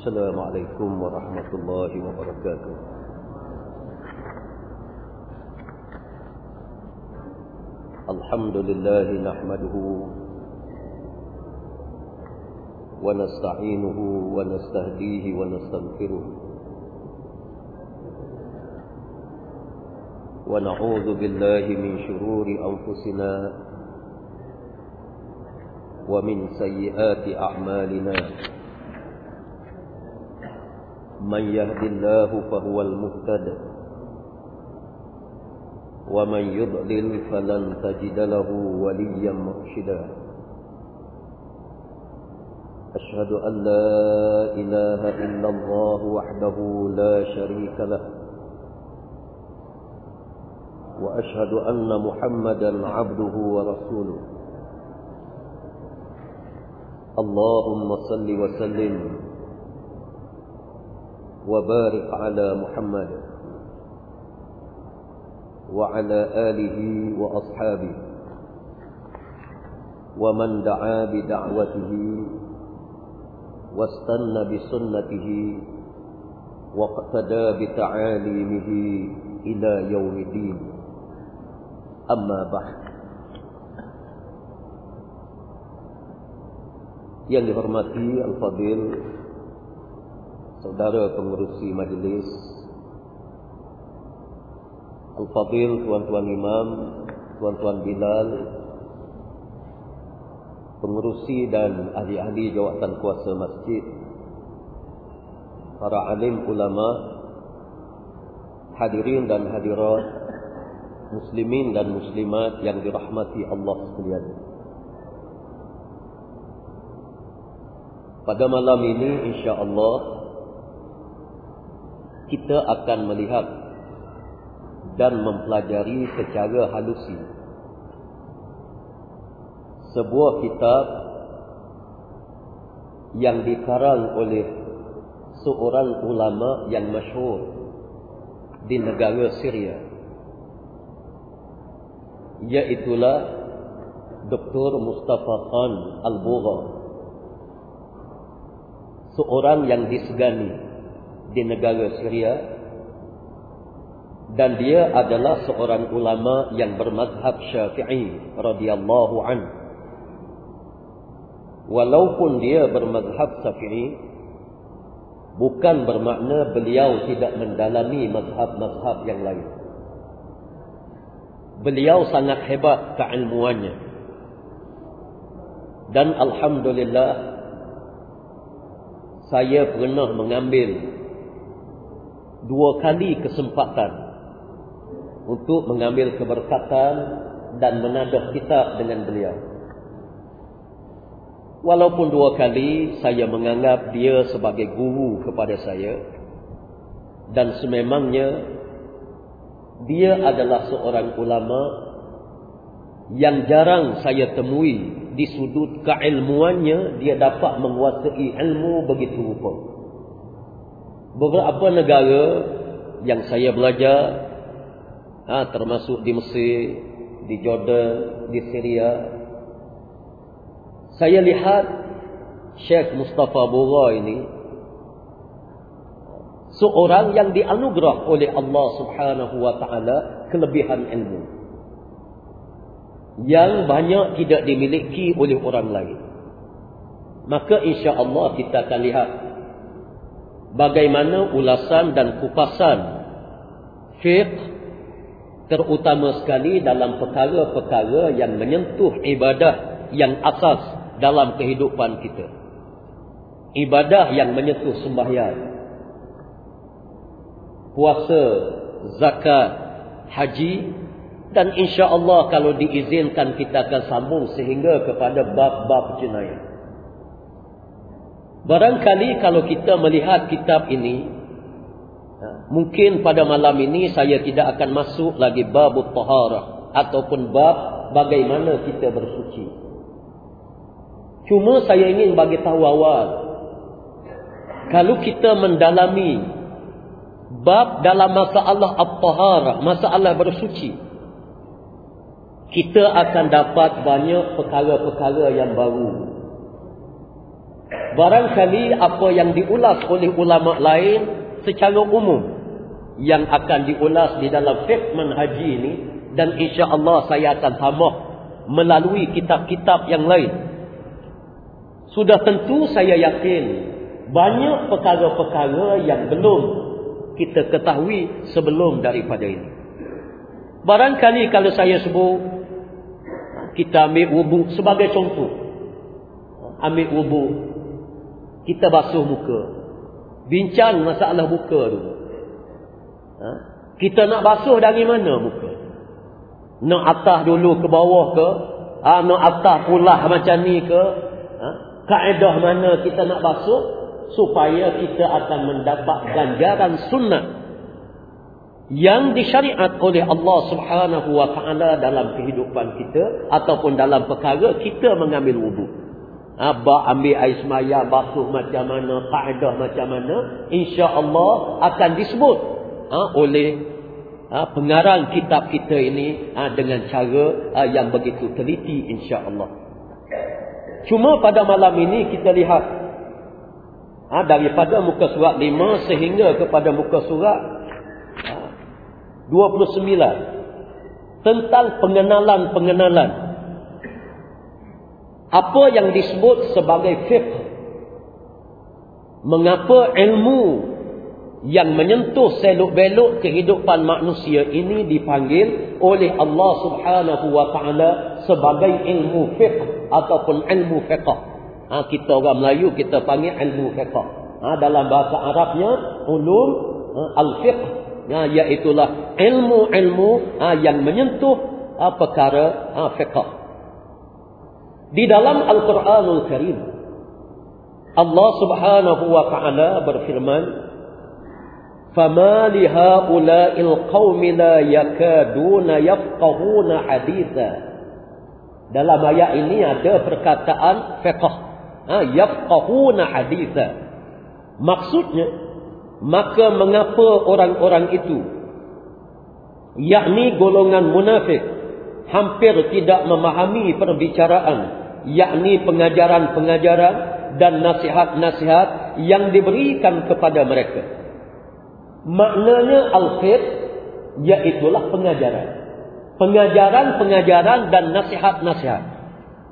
السلام عليكم ورحمة الله وبركاته. الحمد لله نحمده ونستعينه ونستهديه ونستغفره ونعوذ بالله من شرور أنفسنا ومن سيئات أعمالنا. من يهد الله فهو المهتد ومن يضلل فلن تجد له وليا مرشدا. أشهد أن لا إله إلا الله وحده لا شريك له وأشهد أن محمدا عبده ورسوله. اللهم صل وسلم وبارك على محمد وعلى آله وأصحابه ومن دعا بدعوته واستنى بسنته واقتدى بتعاليمه إلى يوم الدين. أما بعد. Yang dihormati Al-Fadil saudara pengurusi majlis Al-Fadil tuan-tuan imam tuan-tuan Bilal pengurusi dan ahli-ahli jawatan kuasa masjid para alim ulama hadirin dan hadirat muslimin dan muslimat yang dirahmati Allah sekalian. Pada malam ini insya-Allah kita akan melihat dan mempelajari secara halusi sebuah kitab yang dikarang oleh seorang ulama yang masyhur di negara Syria iaitulah Dr. Mustafa Khan Al-Bugha seorang yang disegani di negara Syria dan dia adalah seorang ulama yang bermazhab Syafi'i radhiyallahu an. Walaupun dia bermazhab Syafi'i bukan bermakna beliau tidak mendalami mazhab-mazhab yang lain. Beliau sangat hebat keilmuannya. Dan alhamdulillah saya pernah mengambil dua kali kesempatan untuk mengambil keberkatan dan menadah kitab dengan beliau. Walaupun dua kali saya menganggap dia sebagai guru kepada saya dan sememangnya dia adalah seorang ulama yang jarang saya temui di sudut keilmuannya dia dapat menguasai ilmu begitu rupa. Beberapa negara yang saya belajar ha, termasuk di Mesir, di Jordan, di Syria. Saya lihat Syekh Mustafa Bura ini seorang yang dianugerah oleh Allah Subhanahu wa taala kelebihan ilmu yang banyak tidak dimiliki oleh orang lain. Maka insya-Allah kita akan lihat bagaimana ulasan dan kupasan fiqh terutama sekali dalam perkara-perkara yang menyentuh ibadah yang asas dalam kehidupan kita. Ibadah yang menyentuh sembahyang. Puasa, zakat, haji dan insya-Allah kalau diizinkan kita akan sambung sehingga kepada bab-bab jenayah. Barangkali kalau kita melihat kitab ini Mungkin pada malam ini saya tidak akan masuk lagi bab taharah ataupun bab bagaimana kita bersuci. Cuma saya ingin bagi tahu awal. Kalau kita mendalami bab dalam masalah at-taharah, masalah bersuci, kita akan dapat banyak perkara-perkara yang baru. Barangkali apa yang diulas oleh ulama lain secara umum yang akan diulas di dalam fiqh manhaji ini dan insya-Allah saya akan tambah melalui kitab-kitab yang lain. Sudah tentu saya yakin banyak perkara-perkara yang belum kita ketahui sebelum daripada ini. Barangkali kalau saya sebut kita ambil wuduk sebagai contoh. Ambil wuduk kita basuh muka. Bincang masalah muka tu. Ha? Kita nak basuh dari mana muka? Nak atas dulu ke bawah ke? Ha? Nak atas pulah macam ni ke? Ha? Kaedah mana kita nak basuh? Supaya kita akan mendapat ganjaran sunnah. Yang disyariat oleh Allah subhanahu wa ta'ala dalam kehidupan kita. Ataupun dalam perkara kita mengambil wudhu. Abah ambil air semaya, basuh macam mana, kaedah macam mana. InsyaAllah akan disebut ha, oleh ha, pengarang kitab kita ini ha, dengan cara ha, yang begitu teliti insya-Allah. Cuma pada malam ini kita lihat ha, daripada muka surat 5 sehingga kepada muka surat ha, 29 tentang pengenalan-pengenalan apa yang disebut sebagai fiqh mengapa ilmu yang menyentuh seluk-beluk kehidupan manusia ini dipanggil oleh Allah Subhanahu wa taala sebagai ilmu fiqh ataupun ilmu fiqh. Ha, kita orang Melayu kita panggil ilmu fiqh. Ha, dalam bahasa Arabnya ulum ha, al-fiqh ha, iaitu ilmu-ilmu ha, yang menyentuh ha, perkara ha, fiqh Di dalam Al-Quranul Karim Allah Subhanahu wa taala berfirman فما لهؤلاء القوم لا يكادون يفقهون حديثا dalam ayat ini ada perkataan fiqh ha yafqahuna haditha maksudnya maka mengapa orang-orang itu yakni golongan munafik hampir tidak memahami perbicaraan yakni pengajaran-pengajaran dan nasihat-nasihat yang diberikan kepada mereka Maknanya al-khid iaitulah pengajaran. Pengajaran-pengajaran dan nasihat-nasihat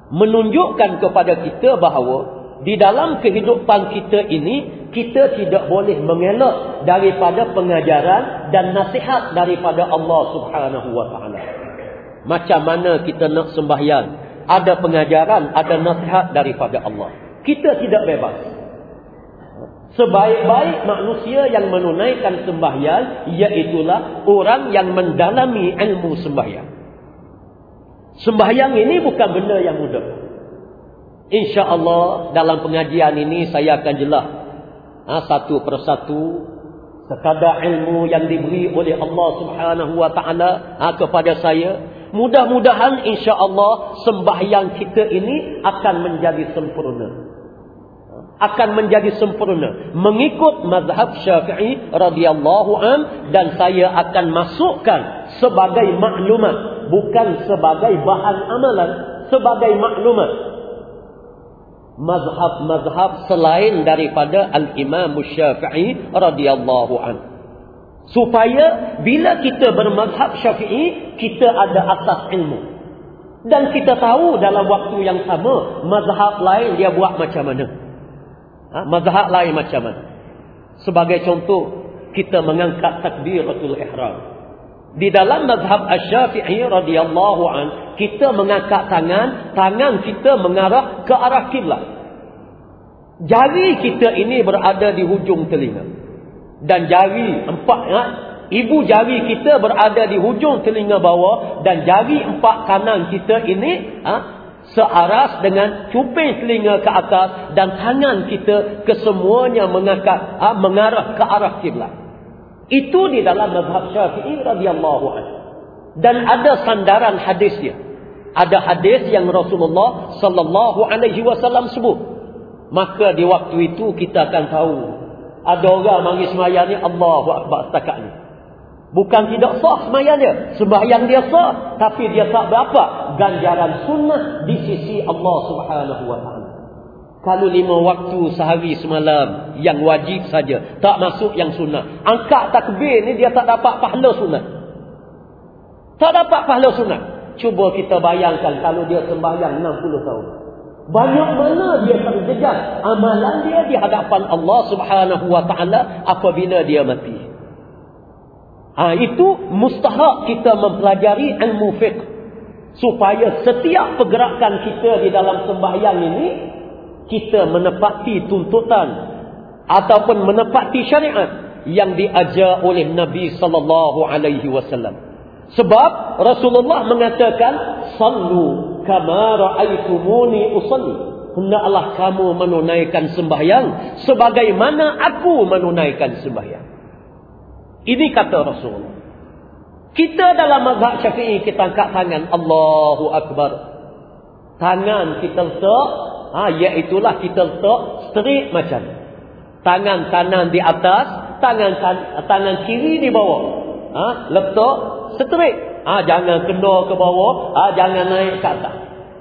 menunjukkan kepada kita bahawa di dalam kehidupan kita ini kita tidak boleh mengelak daripada pengajaran dan nasihat daripada Allah Subhanahu wa taala. Macam mana kita nak sembahyang, ada pengajaran, ada nasihat daripada Allah. Kita tidak bebas. Sebaik-baik manusia yang menunaikan sembahyang iaitulah orang yang mendalami ilmu sembahyang. Sembahyang ini bukan benda yang mudah. Insya-Allah dalam pengajian ini saya akan jelas ha, satu persatu sekadar ilmu yang diberi oleh Allah Subhanahu wa taala ha, kepada saya. Mudah-mudahan insya-Allah sembahyang kita ini akan menjadi sempurna. Akan menjadi sempurna. Mengikut mazhab Syafi'i radhiyallahu an dan saya akan masukkan sebagai maklumat bukan sebagai bahan amalan sebagai maklumat. Mazhab-mazhab selain daripada al-Imam Syafi'i radhiyallahu an supaya bila kita bermazhab Syafi'i kita ada asas ilmu dan kita tahu dalam waktu yang sama mazhab lain dia buat macam mana Ha? Mazhab lain macam mana? Sebagai contoh, kita mengangkat takbiratul ihram. Di dalam mazhab Asy-Syafi'i radhiyallahu an, kita mengangkat tangan, tangan kita mengarah ke arah kiblat. Jari kita ini berada di hujung telinga. Dan jari empat ha? ibu jari kita berada di hujung telinga bawah dan jari empat kanan kita ini ha? searas dengan cuping telinga ke atas dan tangan kita kesemuanya mengangkat ha, mengarah ke arah kiblat. Itu di dalam mazhab Syafi'i radhiyallahu anhu. Dan ada sandaran hadisnya. Ada hadis yang Rasulullah sallallahu alaihi wasallam sebut. Maka di waktu itu kita akan tahu ada orang mari sembahyang ni Allahu akbar setakat ni. Bukan tidak sah sembahyangnya. Sembahyang dia sah. Tapi dia tak berapa ganjaran sunnah di sisi Allah subhanahu wa ta'ala. Kalau lima waktu sehari semalam yang wajib saja, tak masuk yang sunnah. Angkat takbir ni dia tak dapat pahala sunnah. Tak dapat pahala sunnah. Cuba kita bayangkan kalau dia sembahyang 60 tahun. Banyak mana dia terjejas amalan dia di hadapan Allah Subhanahu wa taala apabila dia mati. Ha, itu mustahak kita mempelajari ilmu fiqh supaya setiap pergerakan kita di dalam sembahyang ini kita menepati tuntutan ataupun menepati syariat yang diajar oleh Nabi sallallahu alaihi wasallam. Sebab Rasulullah mengatakan sallu kama raaitumuni usalli. Hendaklah kamu menunaikan sembahyang sebagaimana aku menunaikan sembahyang. Ini kata Rasulullah. Kita dalam mazhab Syafi'i kita angkat tangan Allahu akbar. Tangan kita letak Ha, iaitulah kita letak straight macam. Tangan kanan di atas, tangan tangan kiri di bawah. Ha, letak straight. Ha, jangan kena ke bawah, ha, jangan naik ke atas.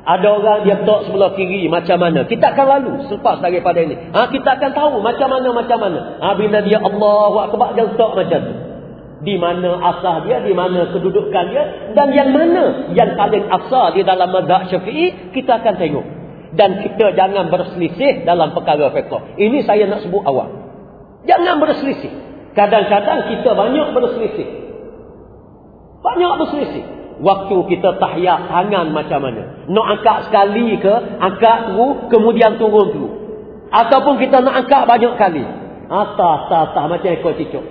Ada orang dia letak sebelah kiri macam mana. Kita akan lalu selepas daripada ini. Ha, kita akan tahu macam mana macam mana. Ha, bila dia Allah Akbar dia letak macam tu. Di mana asal dia, di mana kedudukan dia. Dan yang mana yang paling asal di dalam mazhab syafi'i, kita akan tengok dan kita jangan berselisih dalam perkara fiqh. Ini saya nak sebut awal. Jangan berselisih. Kadang-kadang kita banyak berselisih. Banyak berselisih. Waktu kita tahiyat tangan macam mana? Nak angkat sekali ke, angkat tu, kemudian turun tu. Ataupun kita nak angkat banyak kali. Atas, atas, atas macam ekor cicuk.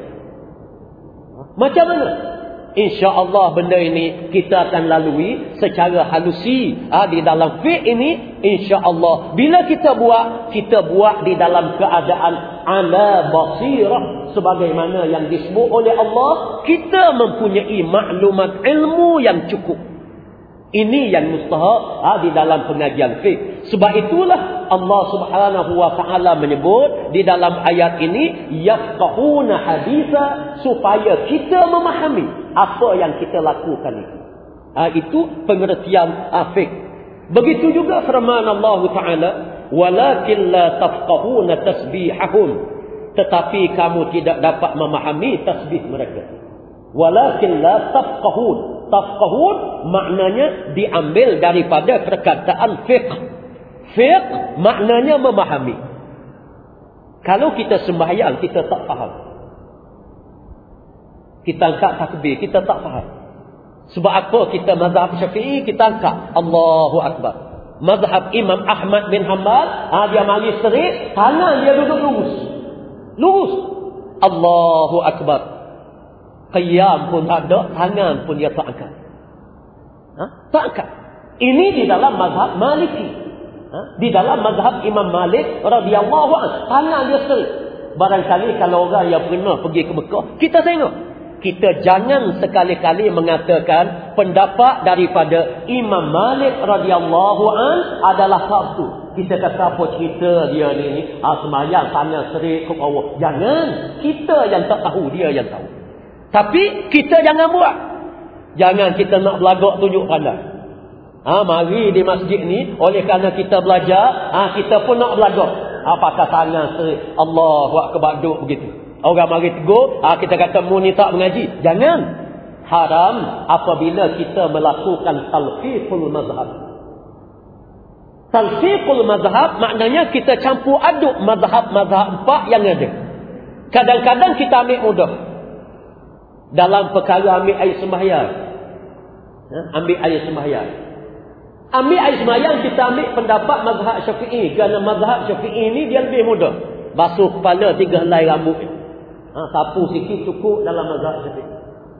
Macam mana? InsyaAllah benda ini kita akan lalui secara halusi ha, di dalam fiqh ini. InsyaAllah bila kita buat, kita buat di dalam keadaan ala basirah. Sebagaimana yang disebut oleh Allah, kita mempunyai maklumat ilmu yang cukup. Ini yang mustahak ha, di dalam pengajian fiqh. Sebab itulah Allah Subhanahu wa taala menyebut di dalam ayat ini yafqahuna haditha supaya kita memahami apa yang kita lakukan itu. Ha, itu pengertian ha, fiqh. Begitu juga firman Allah taala walakin la tafqahuna tasbihahum tetapi kamu tidak dapat memahami tasbih mereka. Walakin la tafqahun tafqahun maknanya diambil daripada perkataan fiqh. Fiqh maknanya memahami. Kalau kita sembahyang kita tak faham. Kita angkat takbir kita tak faham. Sebab apa kita mazhab Syafi'i kita angkat Allahu akbar. Mazhab Imam Ahmad bin Hanbal, ha, dia mari serik, tangan dia duduk lurus. Lurus. Allahu akbar. Qiyam pun tak ada, tangan pun dia tak angkat. Ha? Tak angkat. Ini di dalam mazhab Maliki. Ha? Di dalam mazhab Imam Malik radhiyallahu anhu, tangan dia serik. Barangkali kalau orang yang pernah pergi ke Mekah, kita tengok. Kita jangan sekali-kali mengatakan pendapat daripada Imam Malik radhiyallahu an adalah sabtu. Kita kata apa cerita dia ni ah semayang tangan serik ke bawah. Jangan. Kita yang tak tahu, dia yang tahu. Tapi kita jangan buat. Jangan kita nak belagak tunjuk pandai. Ha, mari di masjid ni, oleh kerana kita belajar, ha, kita pun nak belagak. Apakah tangan seri Allah buat kebaduk begitu. Orang mari tegur, ha, kita kata mu ni tak mengaji. Jangan. Haram apabila kita melakukan talfiqul mazhab. Talfiqul mazhab maknanya kita campur aduk mazhab-mazhab empat yang ada. Kadang-kadang kita ambil mudah dalam perkara ambil air sembahyang. Ha? Ambil air sembahyang. Ambil air sembahyang kita ambil pendapat mazhab syafi'i. Kerana mazhab syafi'i ini dia lebih mudah. Basuh kepala tiga helai rambut. Ha, sapu sikit cukup dalam mazhab syafi'i.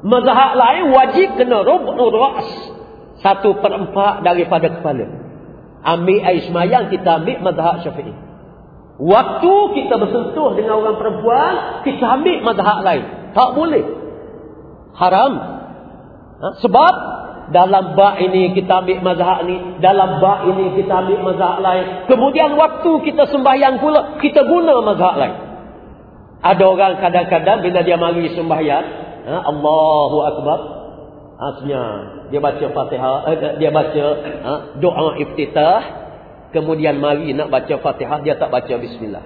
Mazhab lain wajib kena rubuh ras. Satu perempat daripada kepala. Ambil air sembahyang kita ambil mazhab syafi'i. Waktu kita bersentuh dengan orang perempuan, kita ambil mazhab lain. Tak boleh haram. Ha? Sebab dalam bak ini kita ambil mazhab ni, dalam bak ini kita ambil mazhab lain. Kemudian waktu kita sembahyang pula, kita guna mazhab lain. Ada orang kadang-kadang bila dia mari sembahyang, ha? Allahu Akbar. Asnya dia baca Fatihah, eh, dia baca ha? doa iftitah. Kemudian mari nak baca Fatihah dia tak baca bismillah.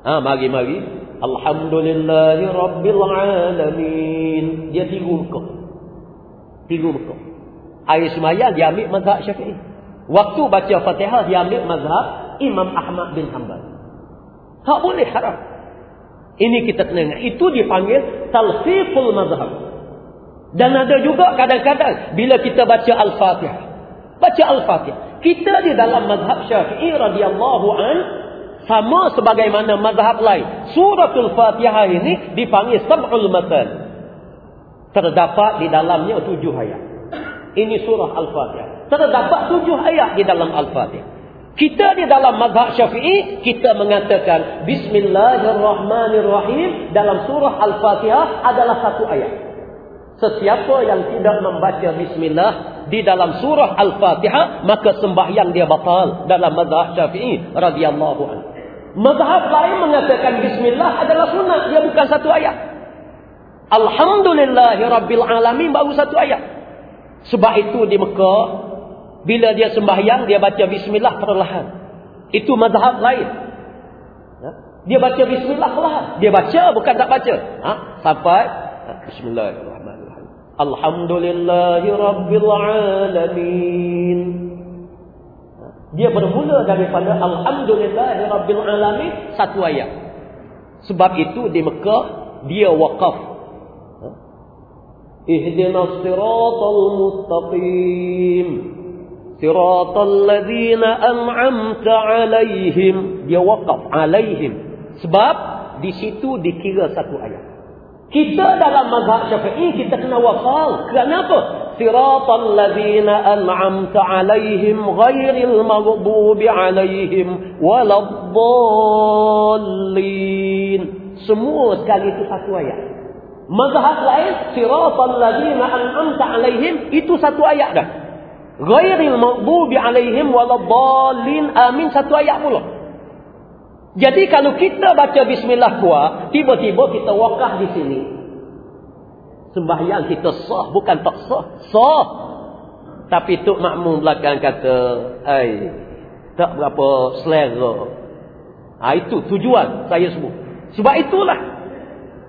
Ha mari mari. Alhamdulillahi rabbil alamin. Dia tiru kau. Tiru kau. Air semaya dia ambil mazhab Syafi'i. Waktu baca Fatihah dia ambil mazhab Imam Ahmad bin Hanbal. Tak boleh haram. Ini kita kena ingat. Itu dipanggil talfiful mazhab. Dan ada juga kadang-kadang bila kita baca Al-Fatihah. Baca Al-Fatihah. Kita di dalam mazhab Syafi'i radhiyallahu an sama sebagaimana mazhab lain. Suratul Fatihah ini dipanggil sab'ul matan. Terdapat di dalamnya tujuh ayat. Ini surah Al-Fatihah. Terdapat tujuh ayat di dalam Al-Fatihah. Kita di dalam mazhab syafi'i, kita mengatakan Bismillahirrahmanirrahim dalam surah Al-Fatihah adalah satu ayat. Sesiapa yang tidak membaca Bismillah di dalam surah Al-Fatihah, maka sembahyang dia batal dalam mazhab syafi'i radhiyallahu anhu. Mazhab lain mengatakan Bismillah adalah sunat, dia bukan satu ayat. Alhamdulillahirrabbilalamin baru satu ayat. Sebab itu di Mekah, bila dia sembahyang, dia baca bismillah perlahan. Itu mazhab lain. Ya? Dia baca bismillah perlahan. Dia baca bukan tak baca. Ha? Sampai ha? bismillahirrahmanirrahim. Alhamdulillahi rabbil alamin. Ha? Dia bermula daripada Alhamdulillahi rabbil alamin satu ayat. Sebab itu di Mekah dia wakaf اهدنا الصراط المستقيم صراط الذين أنعمت عليهم dia waqaf alaihim sebab di situ dikira satu ayat kita dalam mazhab syafi'i kita kena wafal kenapa siratal ladzina an'amta alaihim ghairil maghdubi alaihim waladdallin semua sekali itu satu ayat Mazhab lain siratal ladzina an'amta alaihim itu satu ayat dah. Ghairil maghdubi alaihim waladdallin amin satu ayat pula. Jadi kalau kita baca bismillah kuat, tiba-tiba kita wakah di sini. Sembahyang kita sah bukan tak sah. Sah. Tapi tok makmum belakang kata, "Ai, tak berapa selera." Ha, itu tujuan saya sebut. Sebab itulah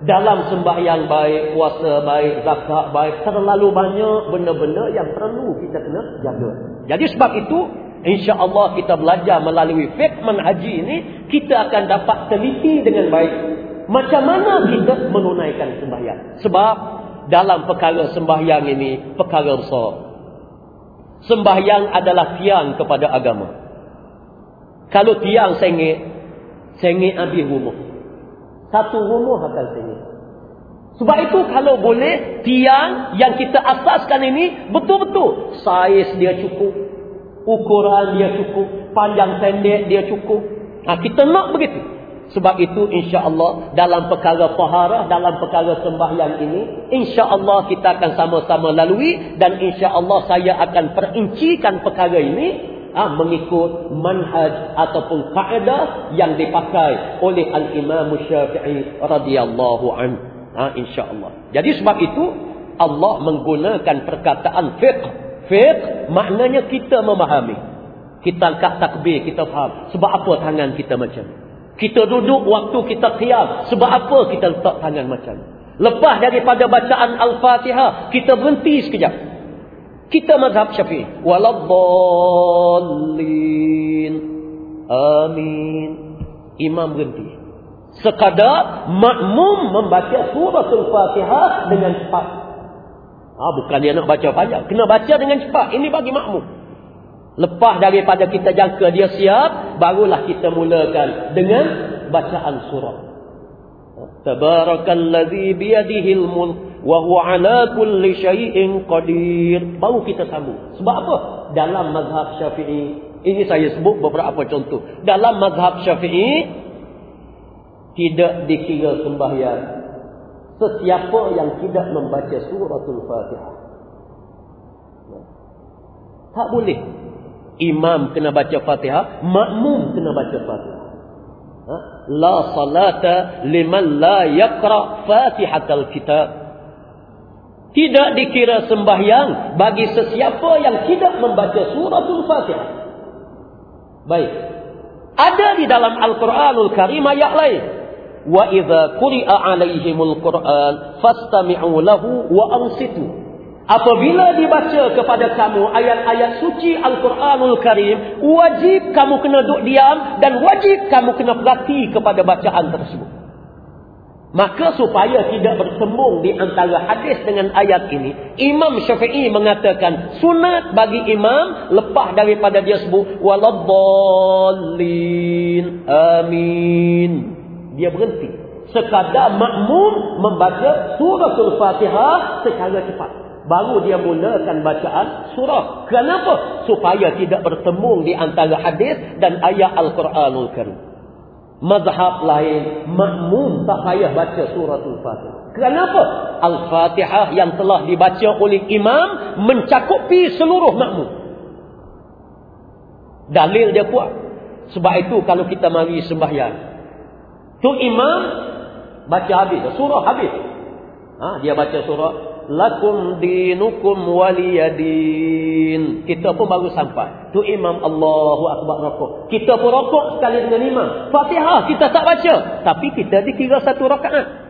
dalam sembahyang baik, puasa baik, zakat baik, terlalu banyak benda-benda yang perlu kita kena jaga. Jadi sebab itu, insya-Allah kita belajar melalui fiqh manhaji ini, kita akan dapat teliti dengan baik macam mana kita menunaikan sembahyang. Sebab dalam perkara sembahyang ini perkara besar. Sembahyang adalah tiang kepada agama. Kalau tiang sengit, sengit habis rumah. Satu rumah akan sengit. Sebab itu kalau boleh, tiang yang kita asaskan ini betul-betul. Saiz dia cukup. Ukuran dia cukup. Panjang pendek dia cukup. Nah, kita nak begitu. Sebab itu insya Allah dalam perkara paharah, dalam perkara sembahyang ini, insya Allah kita akan sama-sama lalui dan insya Allah saya akan perincikan perkara ini ha, mengikut manhaj ataupun kaedah yang dipakai oleh al-Imam Syafi'i radhiyallahu an. Ha, insya-Allah. Jadi sebab itu Allah menggunakan perkataan fiqh. Fiqh maknanya kita memahami. Kita angkat takbir, kita faham. Sebab apa tangan kita macam Kita duduk waktu kita qiyam. Sebab apa kita letak tangan macam Lepas daripada bacaan Al-Fatihah, kita berhenti sekejap. Kita mazhab syafi'i. Waladdallin. Amin. Imam berhenti. Sekadar makmum membaca suratul fatihah dengan cepat. Ha, bukan dia nak baca panjang. Kena baca dengan cepat. Ini bagi makmum. Lepas daripada kita jangka dia siap. Barulah kita mulakan dengan bacaan surah. Tabarakalladzi biyadihil mulk wa huwa ala kulli syai'in qadir. Baru kita sambung. Sebab apa? Dalam mazhab syafi'i ini saya sebut beberapa contoh. Dalam mazhab syafi'i tidak dikira sembahyang. Sesiapa yang tidak membaca suratul fatihah. Tak boleh. Imam kena baca fatihah makmum kena baca fatihah. Ha? la salata liman la yaqra fatihatal kitab tidak dikira sembahyang bagi sesiapa yang tidak membaca suratul fatihah. Baik. Ada di dalam Al-Quranul Karim ayat lain. Wa idza quri'a 'alaihimul Qur'an fastami'u lahu wa ansitu. Apabila dibaca kepada kamu ayat-ayat suci Al-Quranul Karim, wajib kamu kena duduk diam dan wajib kamu kena perhati kepada bacaan tersebut. Maka supaya tidak bersembung di antara hadis dengan ayat ini, Imam Syafi'i mengatakan sunat bagi imam lepas daripada dia sebut waladdallin amin. Dia berhenti. Sekadar makmum membaca surah Al-Fatihah secara cepat. Baru dia mulakan bacaan surah. Kenapa? Supaya tidak bertemu di antara hadis dan ayat Al-Quranul Karim. Mazhab lain, makmum tak payah baca surah Al-Fatihah. Kenapa? Al-Fatihah yang telah dibaca oleh imam mencakupi seluruh makmum. Dalil dia kuat. Sebab itu kalau kita mari sembahyang. Tu imam baca habis. Surah habis. Ha, dia baca surah lakum dinukum waliyadin. Kita pun baru sampai. Tu imam Allahu Akbar rokok. Kita pun rokok sekali dengan imam. Fatihah kita tak baca. Tapi kita dikira satu rakaat.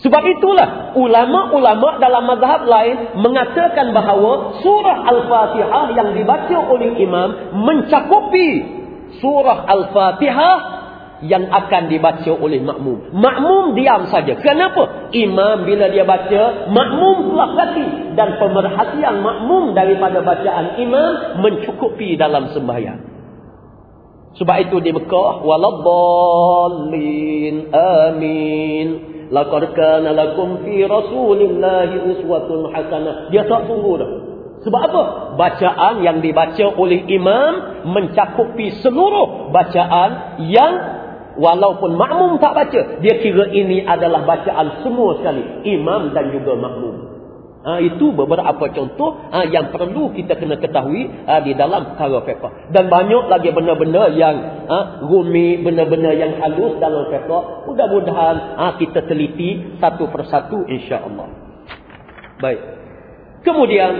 Sebab itulah ulama-ulama dalam mazhab lain mengatakan bahawa surah Al-Fatihah yang dibaca oleh imam mencakupi surah Al-Fatihah yang akan dibaca oleh makmum. Makmum diam saja. Kenapa? Imam bila dia baca, makmum telah hati. Dan pemerhatian makmum daripada bacaan imam mencukupi dalam sembahyang. Sebab itu di Mekah, waladdallin amin. Laqad kana lakum fi rasulillahi uswatun hasanah. Dia tak tunggu dah. Sebab apa? Bacaan yang dibaca oleh imam mencakupi seluruh bacaan yang Walaupun makmum tak baca. Dia kira ini adalah bacaan semua sekali. Imam dan juga makmum. Ha, itu beberapa contoh ha, yang perlu kita kena ketahui ha, di dalam perkara fiqah. Dan banyak lagi benda-benda yang ha, rumi, benda-benda yang halus dalam fiqah. Mudah-mudahan ha, kita teliti satu persatu insya-Allah. Baik. Kemudian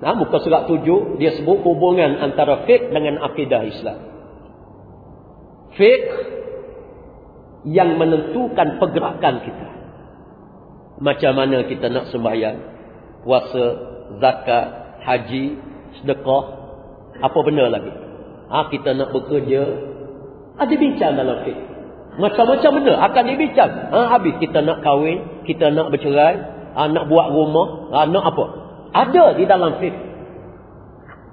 ha, muka surat tujuh dia sebut hubungan antara fiqh dengan akidah Islam. Fiqh yang menentukan pergerakan kita. Macam mana kita nak sembahyang, puasa, zakat, haji, sedekah, apa benda lagi. Ha, kita nak bekerja, ada bincang dalam fiqh. Macam-macam benda akan dibincang. Ha, habis kita nak kahwin, kita nak bercerai, ha, nak buat rumah, ha, nak apa. Ada di dalam fiqh.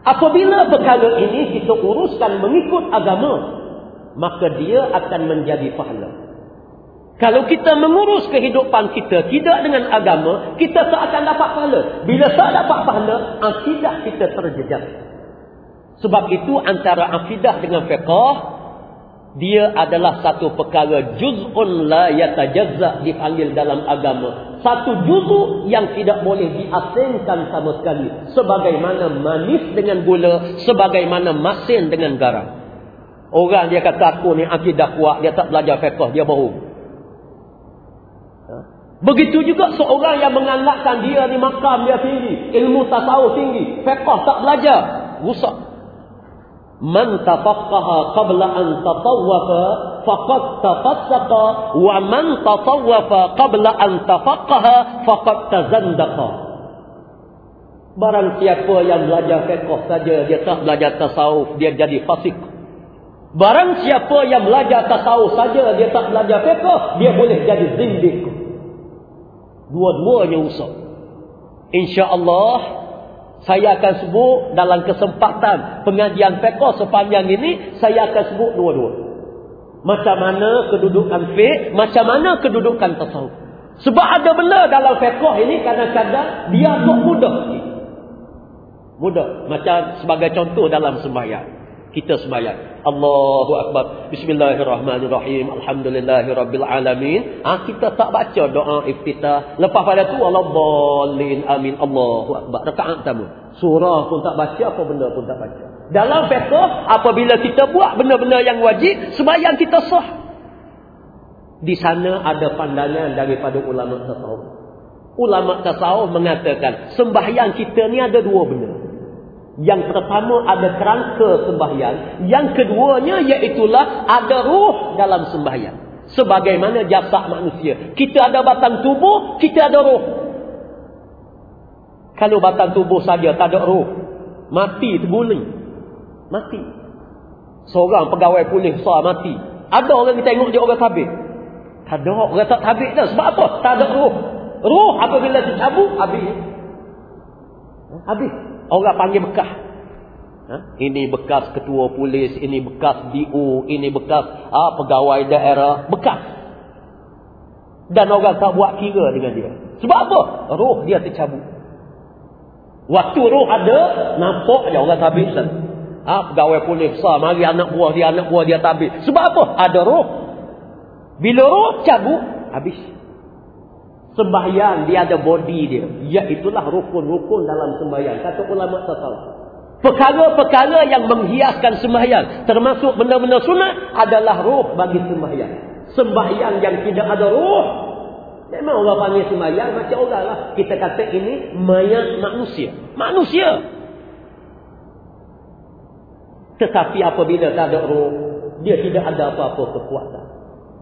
Apabila perkara ini kita uruskan mengikut agama, maka dia akan menjadi pahala. Kalau kita mengurus kehidupan kita tidak dengan agama, kita tak akan dapat pahala. Bila tak dapat pahala, akidah kita terjejak. Sebab itu antara akidah dengan fiqah, dia adalah satu perkara juz'un la yatajazza dipanggil dalam agama. Satu juz'u yang tidak boleh diasingkan sama sekali. Sebagaimana manis dengan gula, sebagaimana masin dengan garam. Orang dia kata aku ni akidah kuat, dia tak belajar fiqh, dia bohong. Ha? Begitu juga seorang yang menganggapkan dia ni makam dia tinggi, ilmu tasawuf tinggi, fiqh tak belajar, rusak. Man tafaqqaha qabla an tatawwafa faqad tafassaqa wa man tatawwafa qabla an tafaqqaha faqad tazandaqa. Barang siapa yang belajar fiqh saja dia tak belajar tasawuf, dia jadi fasik. Barang siapa yang belajar tasawuf saja dia tak belajar fiqh, dia boleh jadi zindik. Dua-duanya usah. Insya-Allah saya akan sebut dalam kesempatan pengajian fiqh sepanjang ini saya akan sebut dua-dua. Macam mana kedudukan fiqh, macam mana kedudukan tasawuf. Sebab ada benda dalam fiqh ini kadang-kadang dia tak mudah. Mudah. Macam sebagai contoh dalam sembahyang kita sembahyang. Allahu akbar. Bismillahirrahmanirrahim. Alhamdulillahirabbil alamin. Ah ha, kita tak baca doa iftitah. Lepas pada tu Allahumma amin. Allahu akbar. Rakaat pertama. Surah pun tak baca, apa benda pun tak baca. Dalam fiqh apabila kita buat benda-benda yang wajib, sembahyang kita sah. Di sana ada pandangan daripada ulama tasawuf. Ulama tasawuf mengatakan sembahyang kita ni ada dua benda. Yang pertama ada kerangka sembahyang. Yang keduanya iaitulah ada ruh dalam sembahyang. Sebagaimana jasad manusia. Kita ada batang tubuh, kita ada ruh. Kalau batang tubuh saja tak ada ruh. Mati terguling. Mati. Seorang pegawai polis besar mati. Ada orang kita tengok dia orang tabik. Tak ada orang tak tabik dah. Sebab apa? Tak ada ruh. Ruh apabila dicabut, habis. Habis. Orang panggil bekas. Ha? Ini bekas ketua polis, ini bekas DO, ini bekas ha, pegawai daerah, bekas. Dan orang tak buat kira dengan dia. Sebab apa? Roh dia tercabut. Waktu roh ada, nampak je orang tabik sana. Ha, pegawai polis besar, mari anak buah dia, anak buah dia tabik. Sebab apa? Ada roh. Bila roh cabut, habis. Sembahyang dia ada body dia. Iaitulah rukun-rukun dalam sembahyang. Kata ulama tasawuf. Perkara-perkara yang menghiaskan sembahyang. Termasuk benda-benda sunat adalah roh bagi sembahyang. Sembahyang yang tidak ada roh. Memang orang panggil sembahyang macam orang lah. Kita kata ini mayat manusia. Manusia. Tetapi apabila tak ada roh. Dia tidak ada apa-apa kekuatan.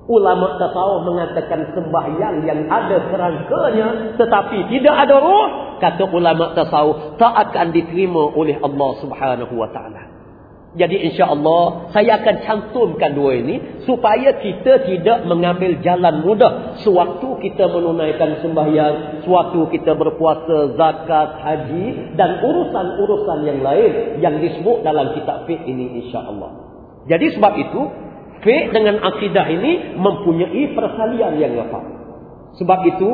Ulama tasawuf mengatakan sembahyang yang ada kerangkanya tetapi tidak ada roh, kata ulama tasawuf tak akan diterima oleh Allah Subhanahu wa taala. Jadi insya-Allah saya akan cantumkan dua ini supaya kita tidak mengambil jalan mudah sewaktu kita menunaikan sembahyang, sewaktu kita berpuasa, zakat, haji dan urusan-urusan yang lain yang disebut dalam kitab fiqh ini insya-Allah. Jadi sebab itu Fiqh dengan akidah ini mempunyai persalian yang rapat. Sebab itu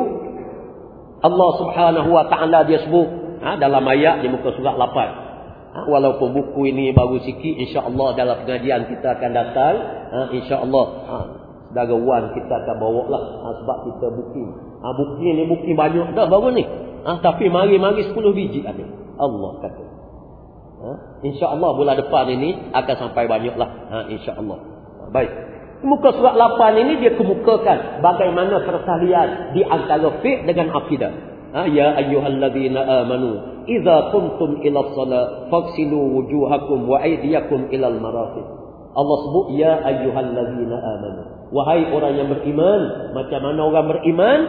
Allah Subhanahu wa taala dia sebut ha, dalam ayat di muka surat 8. Ha, walaupun buku ini baru sikit insya-Allah dalam pengajian kita akan datang ha, insya-Allah ha, saudara Wan kita akan bawa lah ha, sebab kita bukti. Ha, bukti ni bukti banyak dah baru ni. Ha, tapi mari-mari 10 biji ada. Allah kata. Ha, insya-Allah bulan depan ini akan sampai banyaklah. Ha, insya-Allah. Baik. Muka surat 8 ini dia kemukakan bagaimana persalian di antara fiqh dengan akidah. Ha, ya ayyuhallazina amanu idza qumtum ila shalah faghsilu wujuhakum wa aydiyakum ila al-marafiq. Allah sebut ya ayyuhallazina amanu. Wahai orang yang beriman, macam mana orang beriman?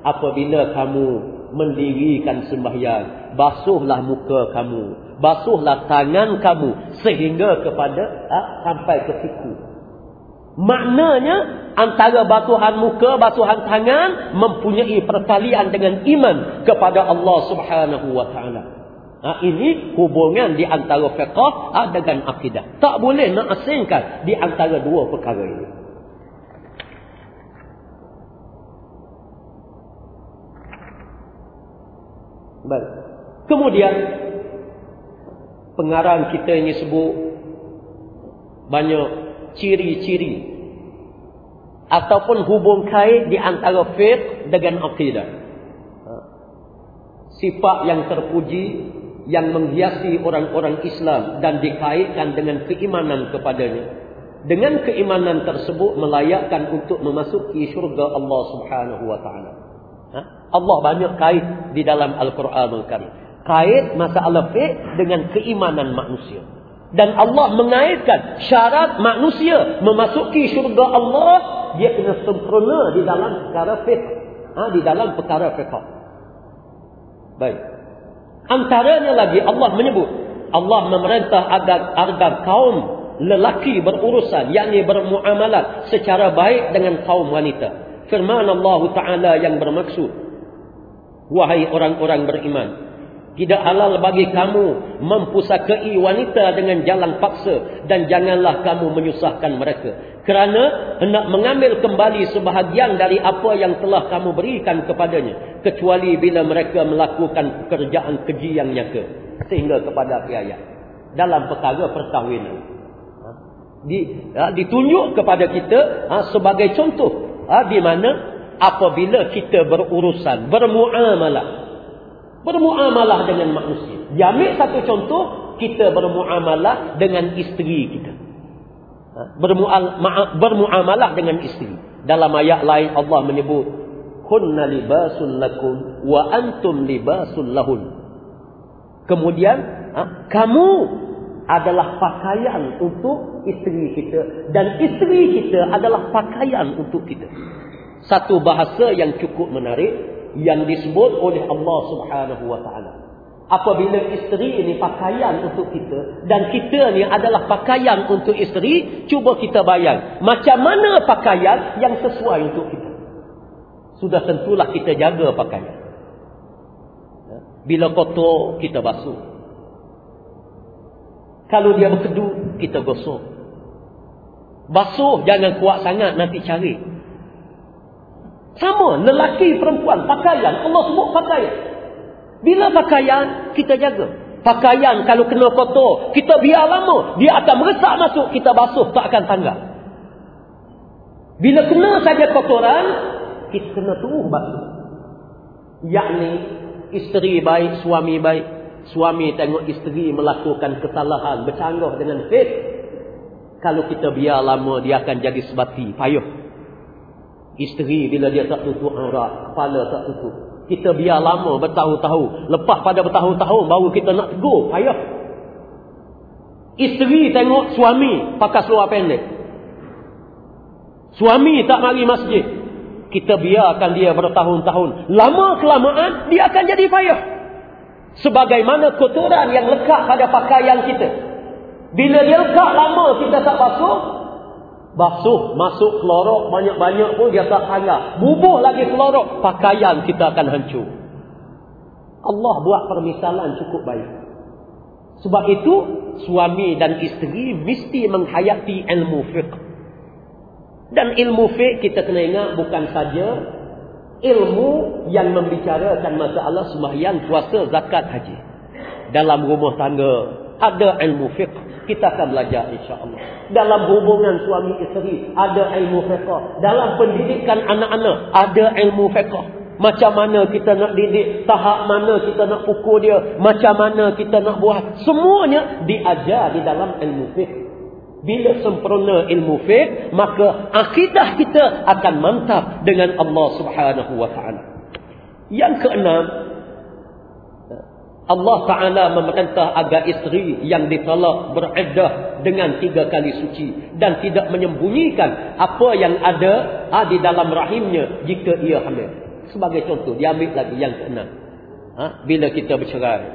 Apabila kamu mendirikan sembahyang, basuhlah muka kamu, basuhlah tangan kamu sehingga kepada ha, sampai ke siku. Maknanya antara basuhan muka, basuhan tangan mempunyai pertalian dengan iman kepada Allah Subhanahu wa taala. Ha, ini hubungan di antara fiqh ha, dengan akidah. Tak boleh nak asingkan di antara dua perkara ini. Baik. Kemudian pengarang kita ini sebut banyak ciri-ciri ataupun hubung kait di antara fiqh dengan akidah. Ha. Sifat yang terpuji yang menghiasi orang-orang Islam dan dikaitkan dengan keimanan kepadanya. Dengan keimanan tersebut melayakkan untuk memasuki syurga Allah Subhanahu wa taala. Ha. Allah banyak kait di dalam Al-Quranul Karim. Kait masalah fiqh dengan keimanan manusia. Dan Allah mengaitkan syarat manusia memasuki syurga Allah dia kena sempurna di dalam perkara fiqh. Ha, di dalam perkara fiqh. Baik. Antaranya lagi Allah menyebut. Allah memerintah agar, agar kaum lelaki berurusan. yakni bermuamalat secara baik dengan kaum wanita. Firman Allah Ta'ala yang bermaksud. Wahai orang-orang beriman. Tidak halal bagi kamu mempusakai wanita dengan jalan paksa dan janganlah kamu menyusahkan mereka. Kerana hendak mengambil kembali sebahagian dari apa yang telah kamu berikan kepadanya. Kecuali bila mereka melakukan pekerjaan keji yang nyaka. Sehingga kepada ayat. Dalam perkara perkahwinan. Ha? Di, ha, ditunjuk kepada kita ha, sebagai contoh. Di mana apabila kita berurusan, bermuamalah bermuamalah dengan manusia. Dia ambil satu contoh, kita bermuamalah dengan isteri kita. Ha? Bermuamalah dengan isteri. Dalam ayat lain Allah menyebut, Kunna libasul lakum wa antum libasul lahun. Kemudian, ha, kamu adalah pakaian untuk isteri kita. Dan isteri kita adalah pakaian untuk kita. Satu bahasa yang cukup menarik. Yang disebut oleh Allah subhanahu wa ta'ala. Apabila isteri ini pakaian untuk kita. Dan kita ni adalah pakaian untuk isteri. Cuba kita bayang. Macam mana pakaian yang sesuai untuk kita. Sudah tentulah kita jaga pakaian. Ya. Bila kotor, kita basuh. Kalau dia berkedut, kita gosok. Basuh jangan kuat sangat nanti cari. Sama, lelaki perempuan, pakaian. Allah sebut pakaian. Bila pakaian, kita jaga. Pakaian kalau kena kotor, kita biar lama. Dia akan meresak masuk, kita basuh, tak akan tanggal. Bila kena saja kotoran, kita kena terus basuh. Yakni, isteri baik, suami baik, suami tengok isteri melakukan kesalahan bercanggah dengan fit kalau kita biar lama dia akan jadi sebati payuh isteri bila dia tak tutup aurat kepala tak tutup. Kita biar lama bertahun-tahun lepas pada bertahun-tahun baru kita nak tegur payuh isteri tengok suami pakai seluar pendek. Suami tak mari masjid. Kita biarkan dia bertahun-tahun. Lama kelamaan dia akan jadi payuh Sebagaimana kotoran yang lekat pada pakaian kita. Bila dia lekat lama kita tak basuh. Basuh, masuk kelorok banyak-banyak pun dia tak tangga. Bubuh lagi kelorok, pakaian kita akan hancur. Allah buat permisalan cukup baik. Sebab itu, suami dan isteri mesti menghayati ilmu fiqh. Dan ilmu fiqh kita kena ingat bukan saja ilmu yang membicarakan masalah sembahyang, puasa, zakat, haji. Dalam rumah tangga ada ilmu fiqh. Kita akan belajar insya-Allah. Dalam hubungan suami isteri ada ilmu fiqh. Dalam pendidikan anak-anak ada ilmu fiqh. Macam mana kita nak didik, tahap mana kita nak pukul dia, macam mana kita nak buat. Semuanya diajar di dalam ilmu fiqh. Bila sempurna ilmu fiqh, maka akidah kita akan mantap dengan Allah Subhanahu wa taala. Yang keenam, Allah Taala memerintah agar isteri yang ditolak beriddah dengan tiga kali suci dan tidak menyembunyikan apa yang ada ha, di dalam rahimnya jika ia hamil. Sebagai contoh, dia ambil lagi yang keenam. Ha, bila kita bercerai,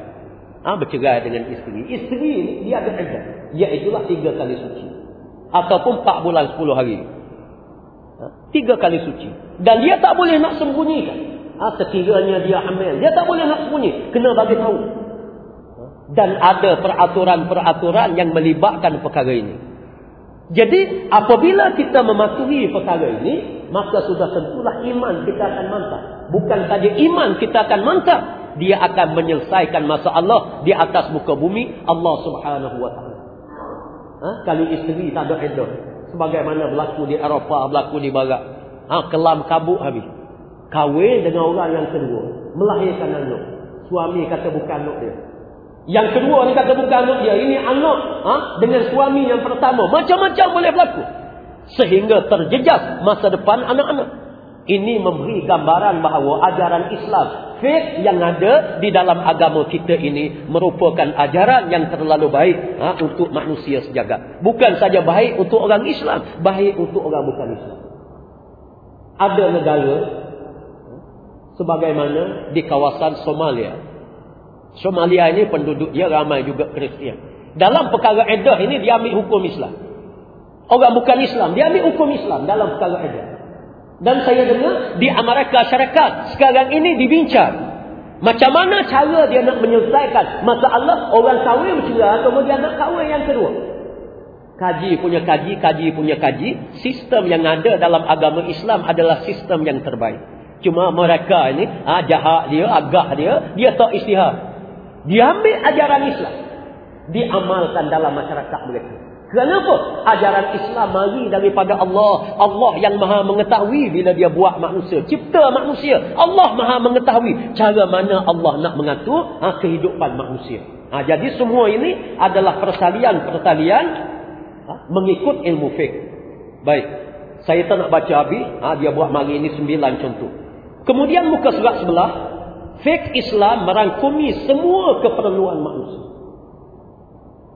ha, bercerai dengan isteri. Isteri dia iddah. Iaitulah tiga kali suci. Ataupun empat bulan sepuluh hari. Ha, tiga kali suci. Dan dia tak boleh nak sembunyikan. Ha, sekiranya dia hamil. Dia tak boleh nak sembunyi. Kena bagi tahu. Dan ada peraturan-peraturan yang melibatkan perkara ini. Jadi apabila kita mematuhi perkara ini. Maka sudah tentulah iman kita akan mantap. Bukan saja iman kita akan mantap dia akan menyelesaikan masalah di atas muka bumi Allah Subhanahu wa taala. Ha? kalau isteri tak ada iddah sebagaimana berlaku di Eropah, berlaku di barat. Ha? kelam kabut habis. Kahwin dengan orang yang kedua, melahirkan anak. Suami kata bukan anak dia. Yang kedua ni kata bukan anak dia, ini anak ha? dengan suami yang pertama. Macam-macam boleh berlaku. Sehingga terjejas masa depan anak-anak. Ini memberi gambaran bahawa ajaran Islam, faith yang ada di dalam agama kita ini merupakan ajaran yang terlalu baik ha, untuk manusia sejagat. Bukan saja baik untuk orang Islam, baik untuk orang bukan Islam. Ada negara sebagaimana di kawasan Somalia. Somalia ini penduduk dia ramai juga Kristian. Dalam perkara edah ini dia ambil hukum Islam. Orang bukan Islam, dia ambil hukum Islam dalam perkara edah. Dan saya dengar di Amerika Syarikat sekarang ini dibincang. Macam mana cara dia nak menyelesaikan masalah orang kahwin bercerai kemudian nak kahwin yang kedua. Kaji punya kaji, kaji punya kaji. Sistem yang ada dalam agama Islam adalah sistem yang terbaik. Cuma mereka ini, ha, jahat dia, agak dia, dia tak istihar. Dia ambil ajaran Islam. Diamalkan dalam masyarakat mereka. Kenapa? Ajaran Islam mari daripada Allah. Allah yang maha mengetahui bila dia buat manusia. Cipta manusia. Allah maha mengetahui cara mana Allah nak mengatur ha, kehidupan manusia. Ha, jadi semua ini adalah persalian-persalian ha, mengikut ilmu fiqh. Baik. Saya tak nak baca habis. Ha, dia buat mari ini sembilan contoh. Kemudian muka surat sebelah. Fiqh Islam merangkumi semua keperluan manusia.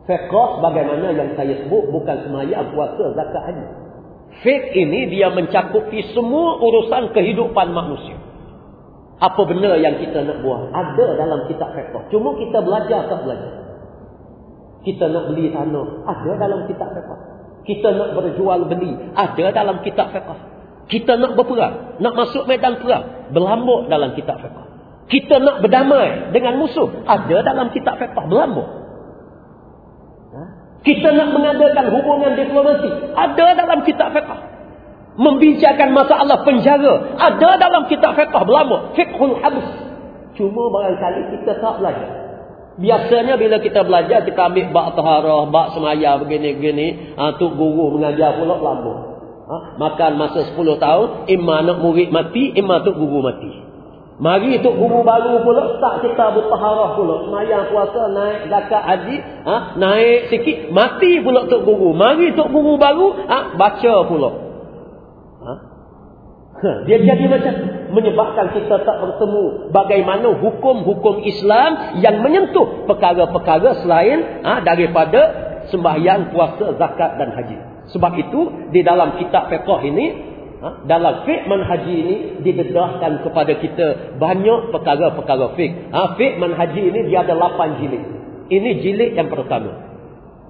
Fiqh bagaimana yang saya sebut bukan semayang, puasa, zakat haji. Fiqh ini dia mencakupi semua urusan kehidupan manusia. Apa benda yang kita nak buat? Ada dalam kitab fiqh. Cuma kita belajar tak belajar. Kita nak beli tanah. Ada dalam kitab fiqh. Kita nak berjual beli. Ada dalam kitab fiqh. Kita nak berperang. Nak masuk medan perang. Berlambuk dalam kitab fiqh. Kita nak berdamai dengan musuh. Ada dalam kitab fiqh. Berlambuk. Kita nak mengadakan hubungan diplomasi. Ada dalam kitab fiqh. Membincangkan masalah penjara. Ada dalam kitab fiqh berlama. Fiqhul habs. Cuma barangkali kita tak belajar. Biasanya bila kita belajar, kita ambil bak taharah, bak semaya, begini-begini. Ha, Tuk guru mengajar pula lama. Ha, makan masa 10 tahun, imam nak murid mati, imam tuk guru mati. Mari tu guru baru pula tak kita bertaharah pula. Semayang puasa naik zakat haji, ha? naik sikit mati pula tok guru. Mari tok guru baru ha? baca pula. Ha? ha? Dia jadi macam menyebabkan kita tak bertemu bagaimana hukum-hukum Islam yang menyentuh perkara-perkara selain ha? daripada sembahyang, puasa, zakat dan haji. Sebab itu di dalam kitab fiqh ini Ha? Dalam fiqh manhaji ini didedahkan kepada kita banyak perkara-perkara fiqh. Ha? Fiqh manhaji ini dia ada 8 jilid. Ini jilid yang pertama.